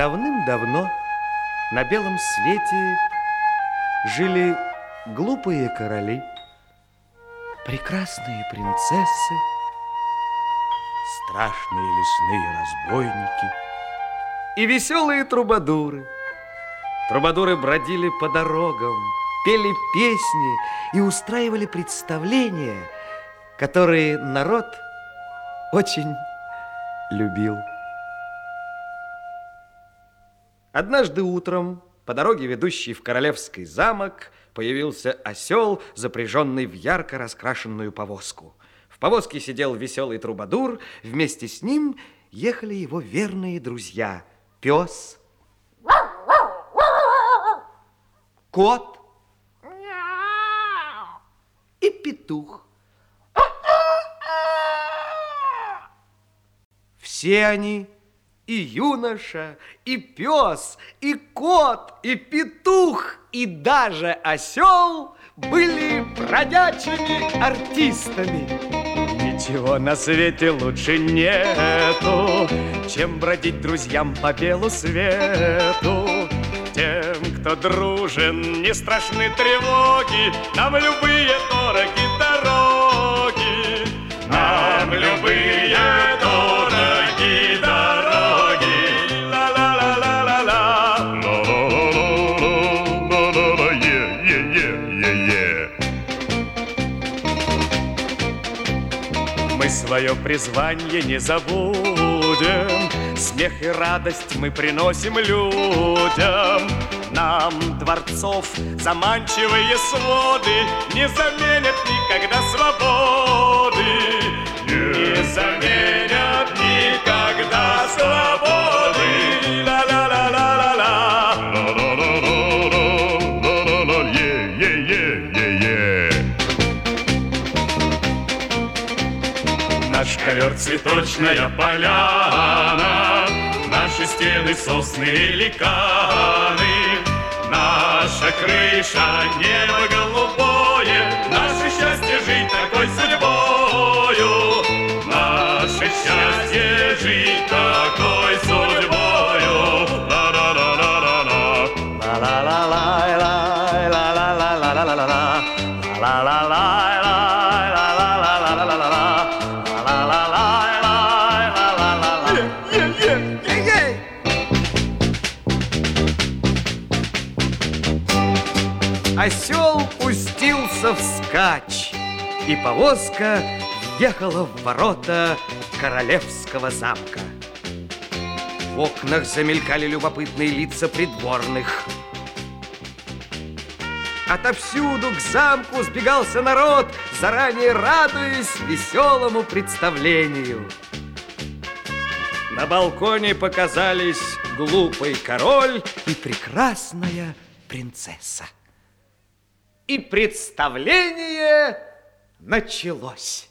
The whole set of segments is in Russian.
Давным-давно на белом свете жили глупые короли, прекрасные принцессы, страшные лесные разбойники и веселые трубадуры. Трубадуры бродили по дорогам, пели песни и устраивали представления, которые народ очень любил. Однажды утром по дороге, ведущей в Королевский замок, появился осел, запряженный в ярко раскрашенную повозку. В повозке сидел веселый трубадур, вместе с ним ехали его верные друзья – пес, кот и петух. Все они и юноша, и пес, и кот, и петух, и даже осел были бродячими артистами. Ничего на свете лучше нету, чем бродить друзьям по белу свету. Тем, кто дружен, не страшны тревоги, нам любые дороги дороги, нам любые свое призвание не забудем, Смех и радость мы приносим людям. Нам дворцов заманчивые своды Не заменят никогда свободы. Не заменят никогда свободы. Ковер цветочная поляна, Наши стены сосны великаны, Наша крыша небо голубое, Наше счастье жить такой судьбою, Наше счастье жить и повозка въехала в ворота королевского замка. В окнах замелькали любопытные лица придворных. Отовсюду к замку сбегался народ, заранее радуясь веселому представлению. На балконе показались глупый король и прекрасная принцесса. И представление началось.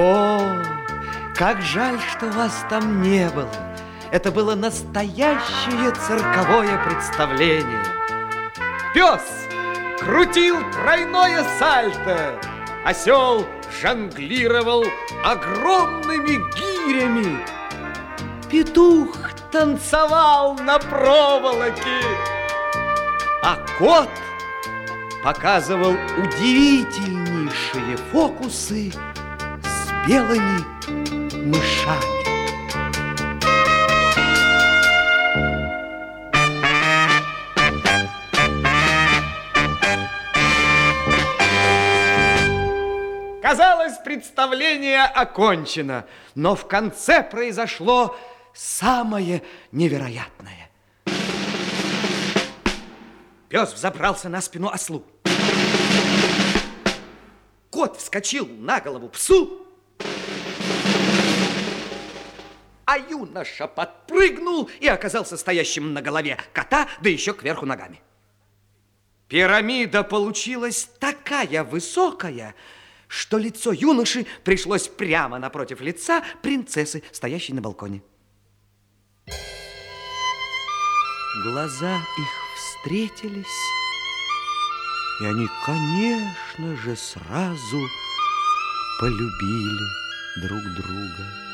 О, как жаль, что вас там не было. Это было настоящее цирковое представление. Пес крутил тройное сальто. Осел жонглировал огромными гирями. Петух танцевал на проволоке. А кот показывал удивительнейшие фокусы белыми мышами. Казалось, представление окончено, но в конце произошло самое невероятное. Пес взобрался на спину ослу. Кот вскочил на голову псу, а юноша подпрыгнул и оказался стоящим на голове кота, да еще кверху ногами. Пирамида получилась такая высокая, что лицо юноши пришлось прямо напротив лица принцессы, стоящей на балконе. Глаза их встретились, и они, конечно же, сразу полюбили друг друга.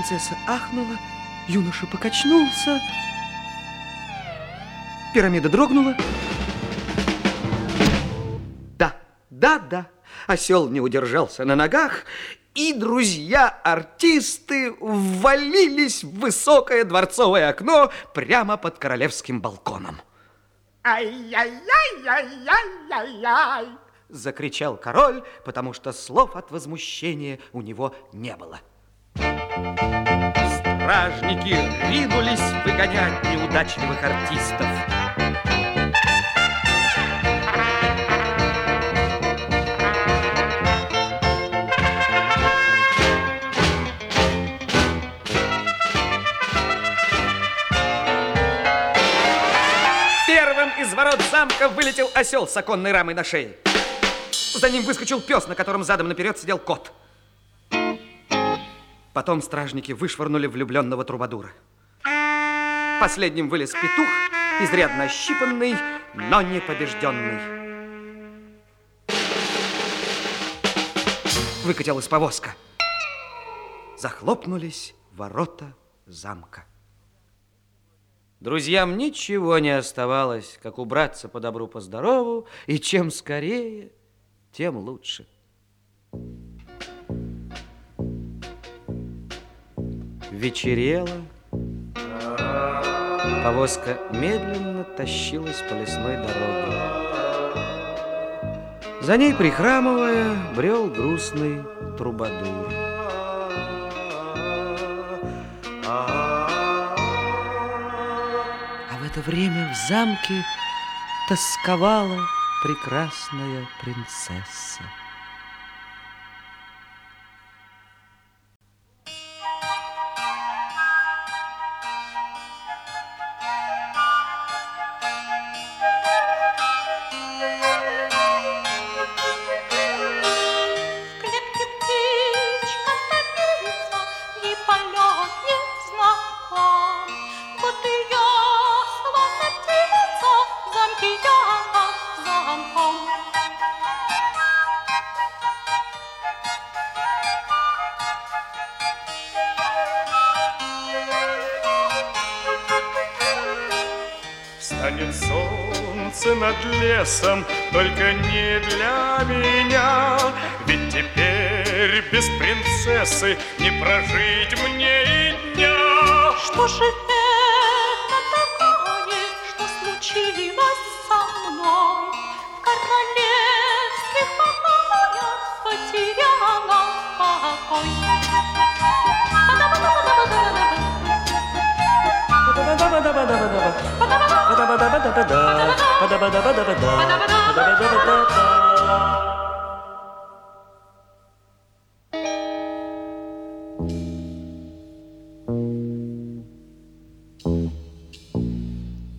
Принцесса ахнула, юноша покачнулся, пирамида дрогнула. Да, да, да, осел не удержался на ногах, и друзья-артисты ввалились в высокое дворцовое окно прямо под королевским балконом. Ай-яй-яй-яй-яй-яй-яй! Закричал король, потому что слов от возмущения у него не было. Стражники ринулись выгонять неудачливых артистов. Первым из ворот замка вылетел осел с оконной рамой на шее. За ним выскочил пес, на котором задом наперед сидел кот. Потом стражники вышвырнули влюбленного трубадура. Последним вылез петух, изрядно ощипанный, но не побежденный. Выкатилась повозка. Захлопнулись ворота замка. Друзьям ничего не оставалось, как убраться по добру, по здорову, и чем скорее, тем лучше. Вечерело. Повозка медленно тащилась по лесной дороге. За ней, прихрамывая, брел грустный трубадур. А в это время в замке тосковала прекрасная принцесса. Станет солнце над лесом, только не для меня. Ведь теперь без принцессы не прожить мне и дня. Что же это такое, что случилось со мной? В королевских покоях потеряла покой.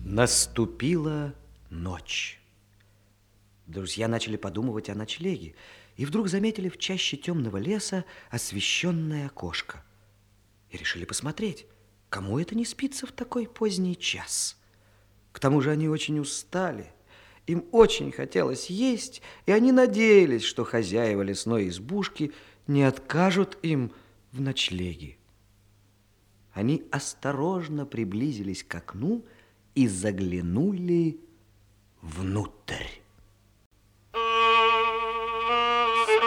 Наступила ночь. Друзья начали подумывать о ночлеге и вдруг заметили в чаще темного леса освещенное окошко. И решили посмотреть, кому это не спится в такой поздний час. К тому же они очень устали. Им очень хотелось есть, и они надеялись, что хозяева лесной избушки не откажут им в ночлеге. Они осторожно приблизились к окну и заглянули внутрь. С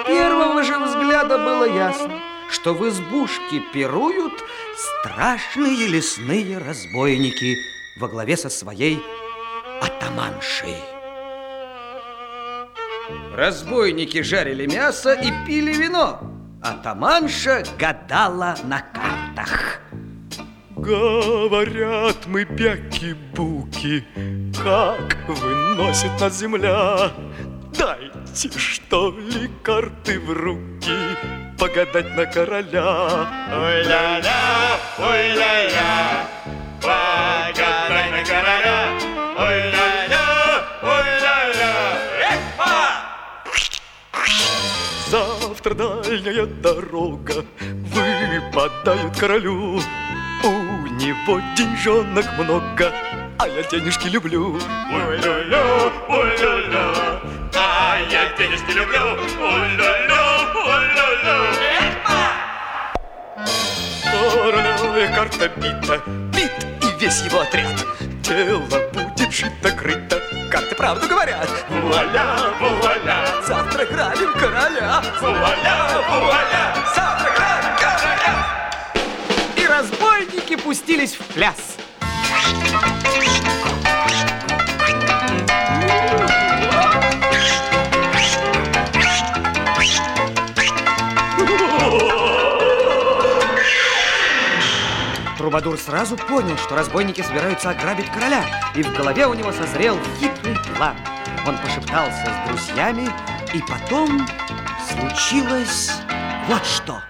первого же взгляда было ясно, что в избушке пируют страшные лесные разбойники во главе со своей атаманшей. Разбойники жарили мясо и пили вино. Атаманша гадала на картах. Говорят мы бяки-буки, как выносит нас земля. Дайте, что ли, карты в руки, погадать на короля. Ой-ля-ля, ой-ля-ля, погадай на короля. Ой-ля-ля, ой-ля-ля, Завтра дальняя дорога выпадает королю. У него деньжонок много, а я денежки люблю. Ой-ля-ля, ой-ля-ля, а я денежки люблю. Ой-ля-ля, Короля карта бита, бит и весь его отряд. Тело будет шито-крыто, карты правду говорят. Вуаля, вуаля, завтра грабим короля. Вуаля, вуаля, завтра грабим короля. И разбойники пустились в пляс. Трубадур сразу понял, что разбойники собираются ограбить короля, и в голове у него созрел хитрый план. Он пошептался с друзьями, и потом случилось вот что.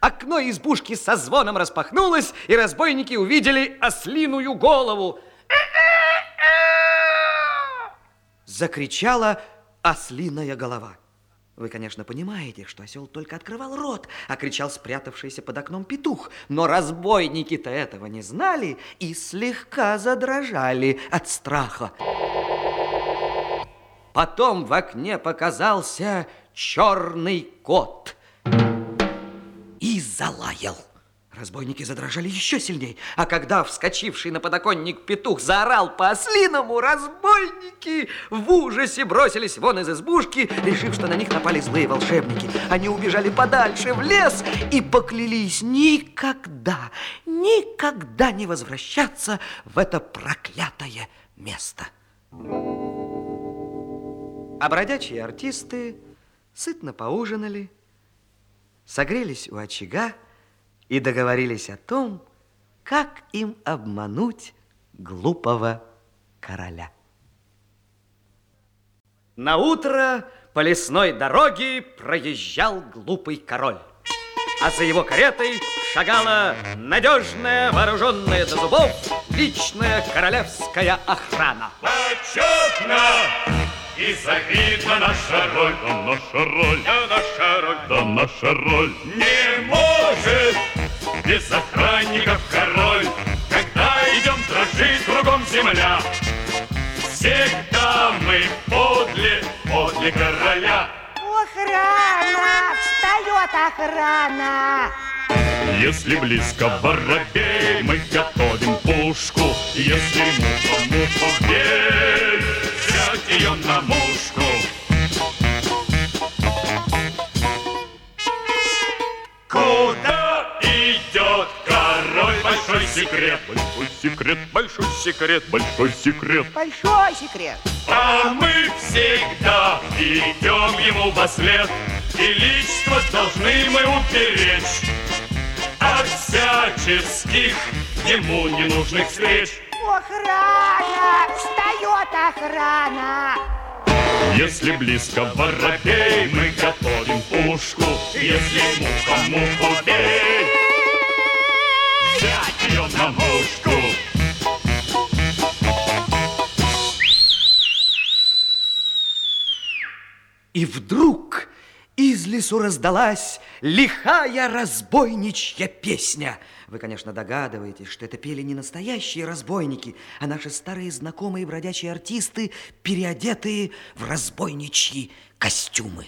Окно избушки со звоном распахнулось, и разбойники увидели ослиную голову. Закричала ослиная голова. Вы, конечно, понимаете, что осел только открывал рот, а кричал спрятавшийся под окном петух. Но разбойники-то этого не знали и слегка задрожали от страха. Потом в окне показался черный кот и залаял. Разбойники задрожали еще сильней, а когда вскочивший на подоконник петух заорал по-ослиному, разбойники в ужасе бросились вон из избушки, решив, что на них напали злые волшебники. Они убежали подальше в лес и поклялись никогда, никогда не возвращаться в это проклятое место. А бродячие артисты сытно поужинали, согрелись у очага и договорились о том, как им обмануть глупого короля. На утро по лесной дороге проезжал глупый король, а за его каретой шагала надежная, вооруженная до зубов, личная королевская охрана. Почетно и завидна наша роль, да наша роль, да наша роль, да наша роль. Не может без охранников король, когда идем дрожит кругом земля. Всегда мы подле, подле короля. Охрана! Встает охрана! Если близко воробей, мы готовим пушку. Если муха, муха, бей, взять ее на мушку. Секрет, большой секрет, большой секрет, большой секрет. Большой секрет! А мы всегда идем ему во след, И личство должны мы уберечь От всяческих ему ненужных встреч. Охрана! Встает охрана! Если близко воробей, мы готовим пушку. Если муха муху бей, мушку. И вдруг из лесу раздалась лихая разбойничья песня. Вы, конечно, догадываетесь, что это пели не настоящие разбойники, а наши старые знакомые бродячие артисты, переодетые в разбойничьи костюмы.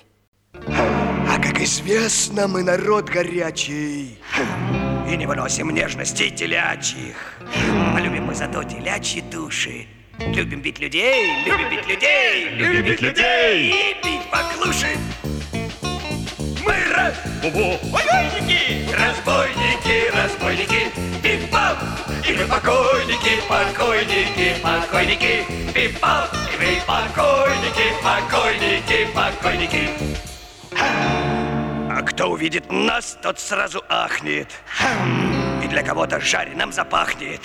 А как известно, мы народ горячий И не выносим нежностей телячьих. А любим мы зато телячьи души. Любим бить людей, любим бить людей Любим бить людей. И бить поклуши Мы ра Разбойники, разбойники, разбойники, пип-пап, и вы покойники, покойники, покойники, пип-пап, и вы покойники, покойники, покойники. А кто увидит нас, тот сразу ахнет. И для кого-то жареным запахнет.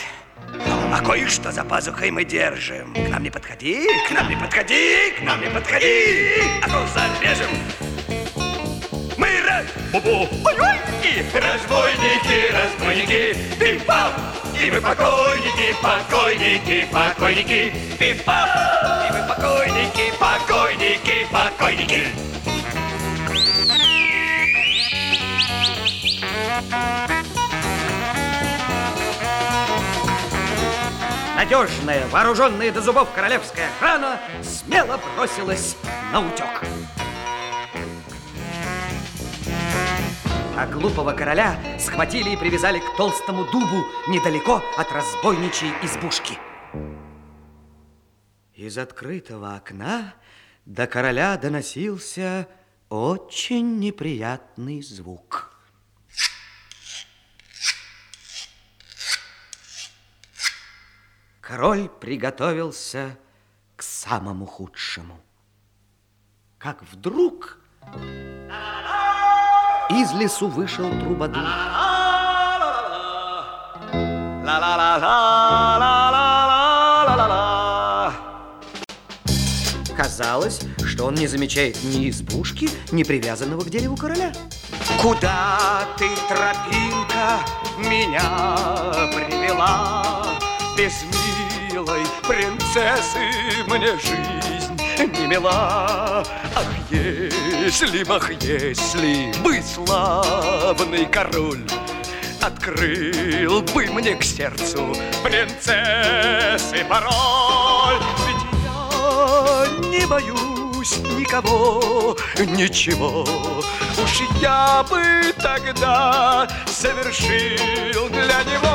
А кое-что за пазухой мы держим. К нам не подходи, к нам не подходи, к нам не подходи, а то зарежем. Мы разбойники, разбойники, разбойники, пип-пап, и мы покойники, покойники, покойники, пип-пап, и мы покойники, покойники, покойники. Надежная, вооруженная до зубов королевская охрана смело бросилась на утек. А глупого короля схватили и привязали к толстому дубу недалеко от разбойничьей избушки. Из открытого окна до короля доносился очень неприятный звук. Король приготовился к самому худшему. Как вдруг из лесу вышел трубадур. Казалось, что он не замечает ни избушки, ни привязанного к дереву короля. Куда ты, тропинка, меня привела? Без милой принцессы мне жизнь не мила. Ах, если, ах, если бы славный король Открыл бы мне к сердцу принцессы пароль Ведь я не боюсь никого, ничего Уж я бы тогда совершил для него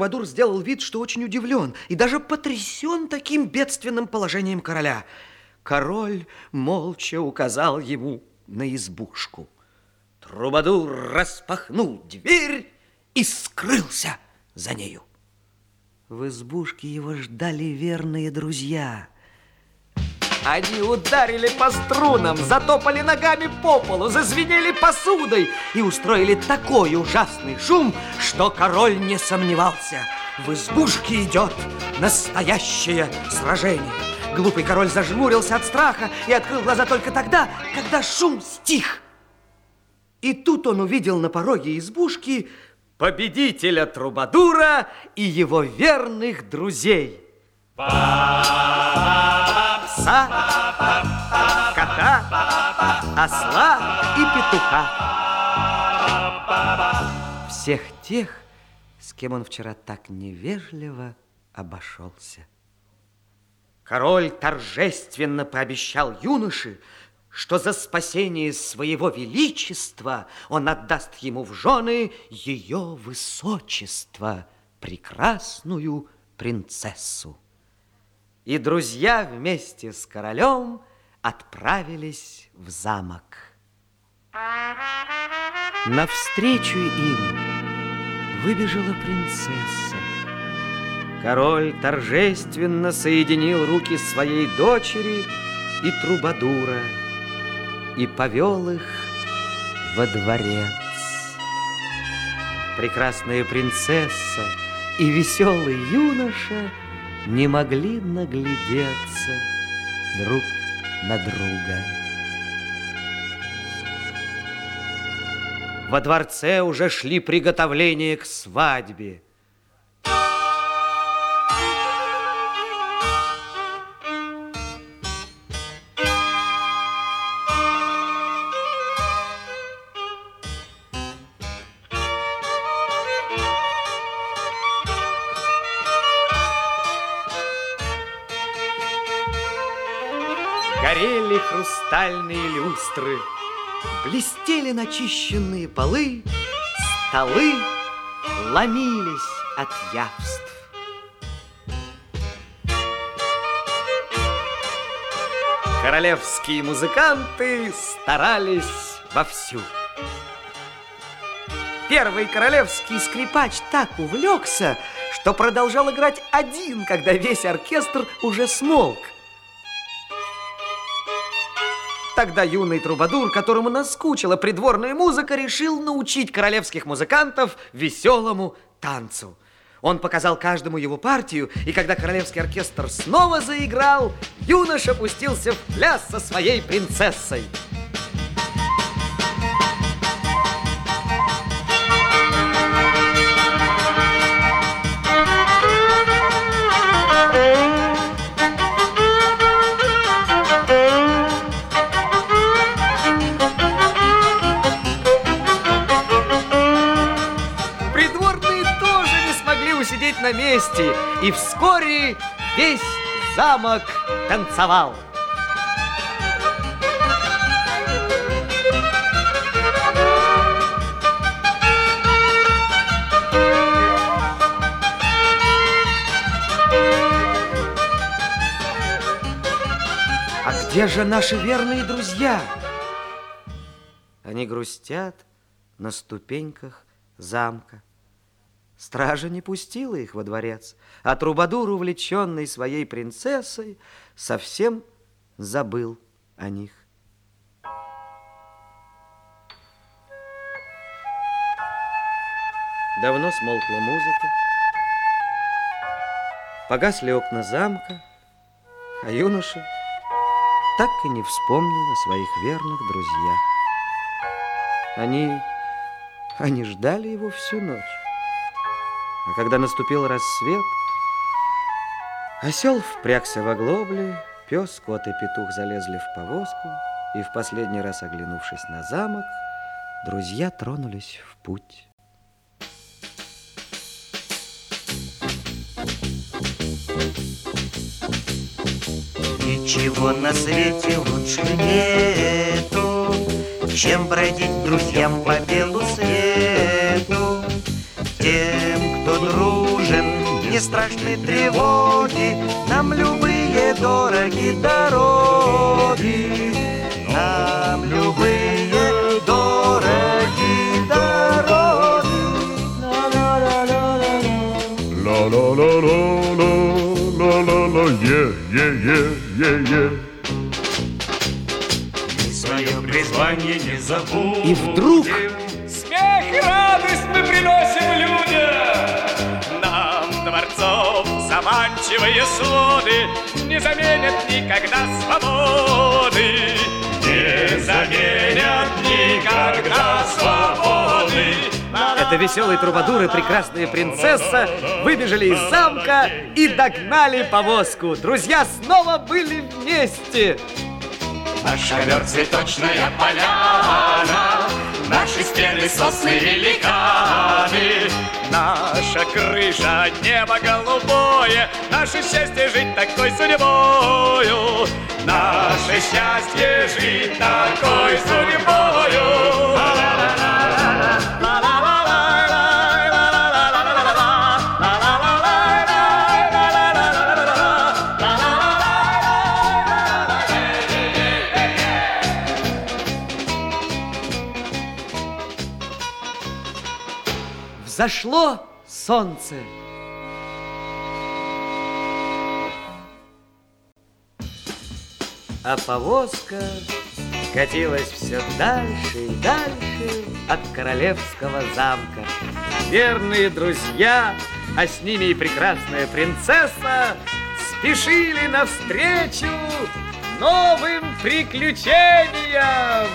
Трубадур сделал вид, что очень удивлен и даже потрясен таким бедственным положением короля. Король молча указал ему на избушку. Трубадур распахнул дверь и скрылся за нею. В избушке его ждали верные друзья. Они ударили по струнам, затопали ногами по полу, зазвенели посудой и устроили такой ужасный шум, что король не сомневался. В избушке идет настоящее сражение. Глупый король зажмурился от страха и открыл глаза только тогда, когда шум стих. И тут он увидел на пороге избушки победителя Трубадура и его верных друзей. Пса, кота, осла и петуха. Всех тех, с кем он вчера так невежливо обошелся. Король торжественно пообещал юноше, что за спасение своего величества он отдаст ему в жены ее высочество, прекрасную принцессу. И друзья вместе с королем отправились в замок. Навстречу им выбежала принцесса. Король торжественно соединил руки своей дочери и трубадура и повел их во дворец. Прекрасная принцесса и веселый юноша не могли наглядеться друг на друга. Во дворце уже шли приготовления к свадьбе. Горели хрустальные люстры, блестели начищенные полы, столы ломились от явств. Королевские музыканты старались вовсю. Первый королевский скрипач так увлекся, что продолжал играть один, когда весь оркестр уже смолк. Тогда юный трубадур, которому наскучила придворная музыка, решил научить королевских музыкантов веселому танцу. Он показал каждому его партию, и когда королевский оркестр снова заиграл, юноша пустился в пляс со своей принцессой. Усидеть на месте, и вскоре весь замок танцевал. А где же наши верные друзья? Они грустят на ступеньках замка. Стража не пустила их во дворец, а Трубадур, увлеченный своей принцессой, совсем забыл о них. Давно смолкла музыка, погасли окна замка, а юноша так и не вспомнил о своих верных друзьях. Они, они ждали его всю ночь. А когда наступил рассвет, осел впрягся в оглобли, пес, кот и петух залезли в повозку, и в последний раз оглянувшись на замок, друзья тронулись в путь. Ничего на свете лучше нету, Чем бродить друзьям по белу свету. Тем, кто дружен, не страшны тревоги, Нам любые дороги дороги, Нам любые дороги дороги. Yeah Мы свое призвание не забудем. И вдруг Смех и радость мы приносим людям. Дворцов заманчивые своды Не заменят никогда свободы. Не заменят никогда свободы. это веселые трубадуры, прекрасная принцесса выбежали из замка и догнали повозку. Друзья снова были вместе. Наш ковер цветочная поляна, Наши стены сосны великаны, Наша крыша небо голубое, Наше счастье жить такой судьбою, Наше счастье жить такой судьбою. Взошло солнце. А повозка катилась все дальше и дальше от королевского замка. Верные друзья, а с ними и прекрасная принцесса, спешили навстречу новым приключениям.